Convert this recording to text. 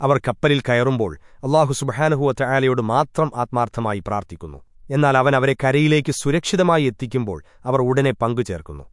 അവർ കപ്പലിൽ കയറുമ്പോൾ അള്ളാഹു സുബഹാനുഹുവറ്റ ആലയോട് മാത്രം ആത്മാർത്ഥമായി പ്രാർത്ഥിക്കുന്നു. എന്നാൽ അവൻ അവരെ കരയിലേക്ക് സുരക്ഷിതമായി എത്തിക്കുമ്പോൾ അവർ ഉടനെ പങ്കുചേർക്കുന്നു.